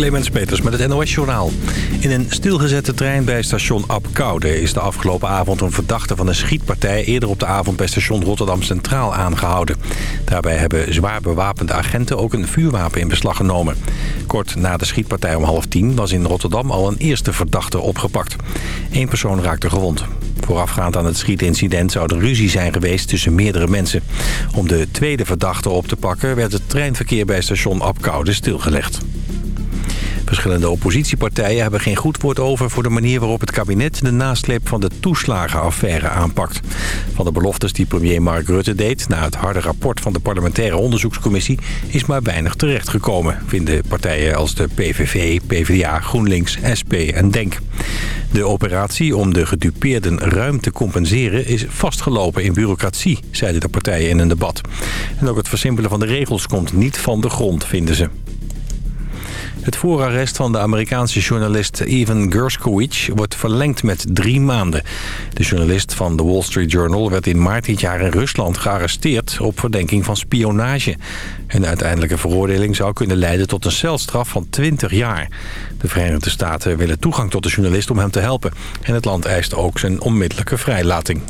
Clemens Peters met het NOS-journaal. In een stilgezette trein bij station Apkoude is de afgelopen avond een verdachte van een schietpartij... eerder op de avond bij station Rotterdam Centraal aangehouden. Daarbij hebben zwaar bewapende agenten ook een vuurwapen in beslag genomen. Kort na de schietpartij om half tien was in Rotterdam al een eerste verdachte opgepakt. Eén persoon raakte gewond. Voorafgaand aan het schietincident zou er ruzie zijn geweest tussen meerdere mensen. Om de tweede verdachte op te pakken werd het treinverkeer bij station Apkoude stilgelegd. Verschillende oppositiepartijen hebben geen goed woord over voor de manier waarop het kabinet de nasleep van de toeslagenaffaire aanpakt. Van de beloftes die premier Mark Rutte deed na het harde rapport van de parlementaire onderzoekscommissie is maar weinig terechtgekomen, vinden partijen als de PVV, PvdA, GroenLinks, SP en DENK. De operatie om de gedupeerden ruim te compenseren is vastgelopen in bureaucratie, zeiden de partijen in een debat. En ook het versimpelen van de regels komt niet van de grond, vinden ze. Het voorarrest van de Amerikaanse journalist Evan Gershkovich wordt verlengd met drie maanden. De journalist van The Wall Street Journal werd in maart dit jaar in Rusland gearresteerd op verdenking van spionage. Een uiteindelijke veroordeling zou kunnen leiden tot een celstraf van 20 jaar. De Verenigde Staten willen toegang tot de journalist om hem te helpen. En het land eist ook zijn onmiddellijke vrijlating.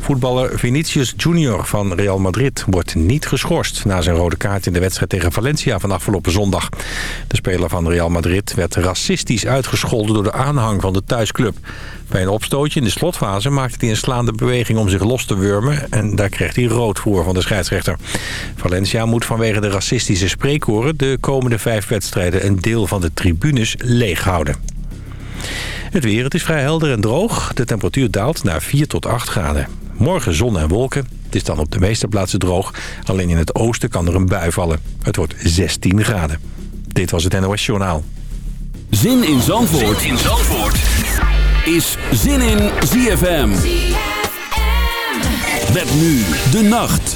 Voetballer Vinicius Junior van Real Madrid wordt niet geschorst... na zijn rode kaart in de wedstrijd tegen Valencia van afgelopen zondag. De speler van Real Madrid werd racistisch uitgescholden door de aanhang van de thuisclub. Bij een opstootje in de slotfase maakte hij een slaande beweging om zich los te wurmen... en daar kreeg hij rood voor van de scheidsrechter. Valencia moet vanwege de racistische spreekhoren... de komende vijf wedstrijden een deel van de tribunes leeghouden. Het weer, het is vrij helder en droog. De temperatuur daalt naar 4 tot 8 graden. Morgen zon en wolken. Het is dan op de meeste plaatsen droog. Alleen in het oosten kan er een bui vallen. Het wordt 16 graden. Dit was het NOS Journaal. Zin in Zandvoort, zin in Zandvoort. is Zin in ZFM. ZFM. Met nu de nacht.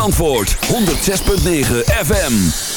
Antwoord 106.9 FM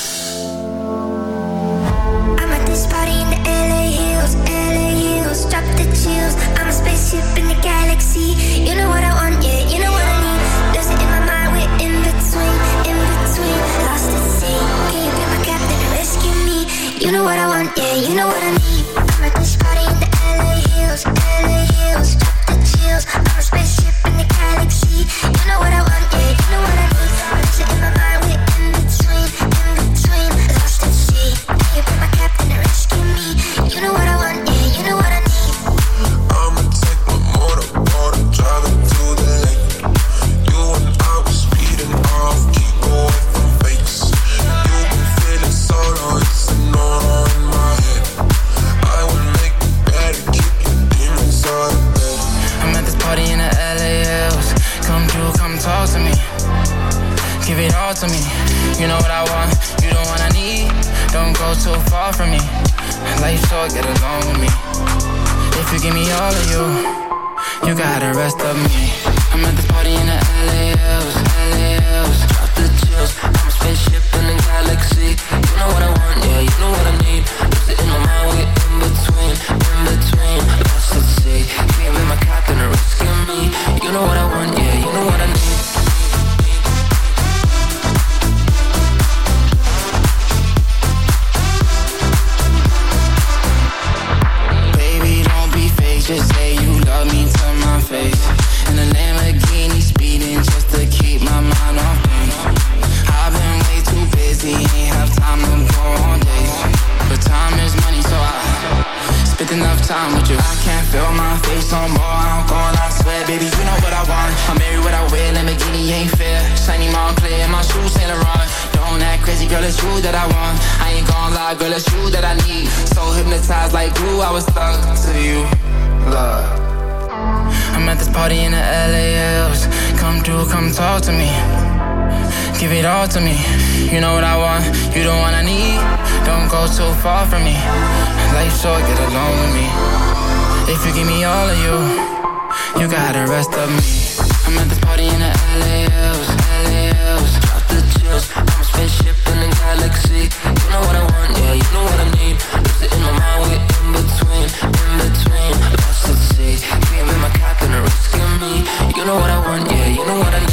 that I want. I ain't gonna lie, girl, it's you that I need. So hypnotized like glue, I was stuck to you. Love. I'm at this party in the LALs. Come through, come talk to me. Give it all to me. You know what I want, you the one I need. Don't go too far from me. Life short, get along with me. If you give me all of you, you got the rest of me. I'm at this party in the LALs, LALs. Drop. I'm a spaceship in the galaxy. You know what I want, yeah, you know what I need. Lose it in my mind, we're in between, in between. Lost at sea. Cream in my cap and a me. You know what I want, yeah, you know what I need.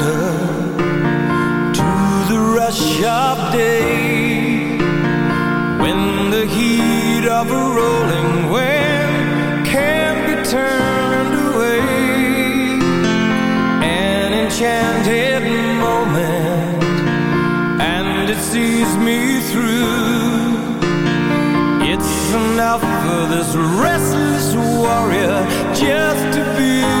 day when the heat of a rolling wind can't be turned away an enchanted moment and it sees me through it's enough for this restless warrior just to feel.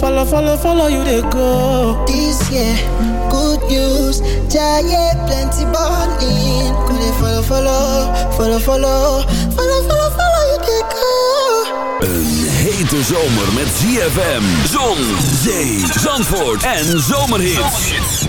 follow, follow, follow you they go. This year, good news, giant plenty balling. Go to follow, follow, follow, follow, follow, follow, follow you they go. Een hete zomer met ZFM, zon, zee, zandvoort en zomerhits. Just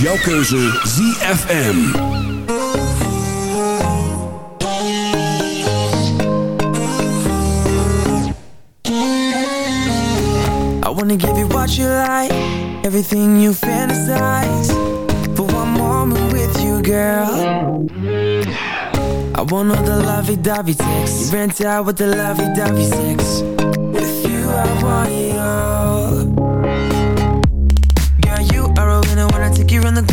jouw keuze ZFM. I wanna give you what you like, everything you fantasize. For one moment with you, girl. I want all the lovey-dovey sex. You rent out with the lovey-dovey sex. With you, I want you.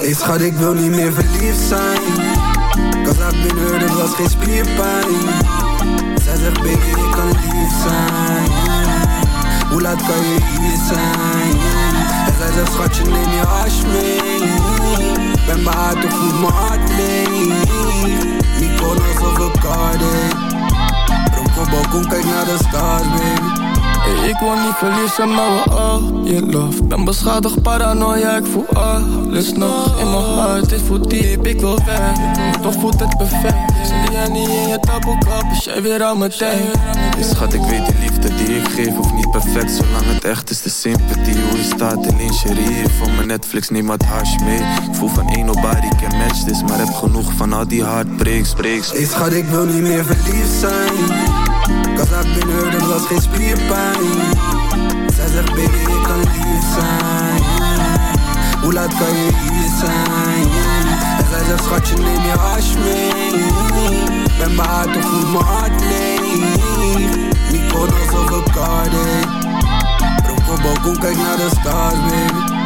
Ik schat, ik wil niet meer verliefd zijn. Cause I've been hurt, het was geen spierpijn. Zij zegt baby ik kan lief zijn. Hoe laat kan je hier zijn? En zij zegt schatje neem je hash mee. Ben behaard of voelt mijn hart leeg. Mykonos of Bacardi Dronk op balkon kijk naar de stars baby Hey, ik wil niet verliezen, maar we all je love. Ben beschadigd, paranoia, ik voel alles nog In mijn hart, dit voelt diep, ik wil weg Toch voelt het perfect. Zie jij niet in je taboekap, is jij weer aan mijn tijd. Hey, schat, ik weet die liefde die ik geef hoeft niet perfect Zolang het echt is, de sympathie. Hoe je staat in lingerie Van mijn Netflix, neem wat hash mee. Ik voel van één nobody can match this Maar heb genoeg van al die heartbreaks, breaks Hey schat, ik wil niet meer verliefd zijn Cause I've been hurt, het was geen spierpijn. Zij zegt baby, ik kan lief zijn. Hoe laat kan je hier zijn? En zij zegt schatje, neem je hash mee. Ben behaard of voelt mijn hart leeg. Mykonos of Bacardi Dronk op balkon, kijk naar de stars baby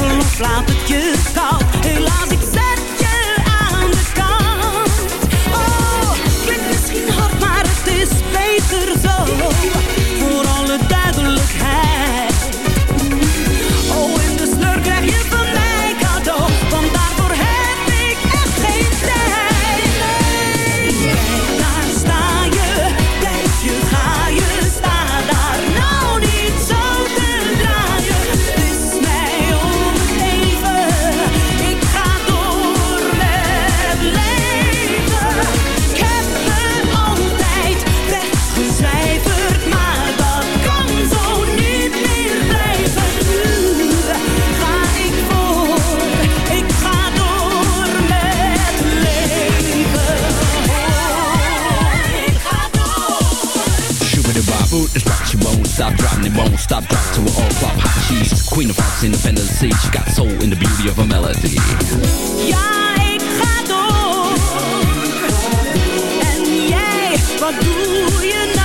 je twijfel of laat het je koud, to an all flop hot cheese. Queen of hearts, independent sea. She got soul in the beauty of a melody. Ja, ik ga door. En jij, wat doe je nou?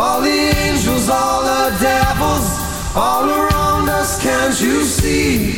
All the angels, all the devils, all around us, can't you see?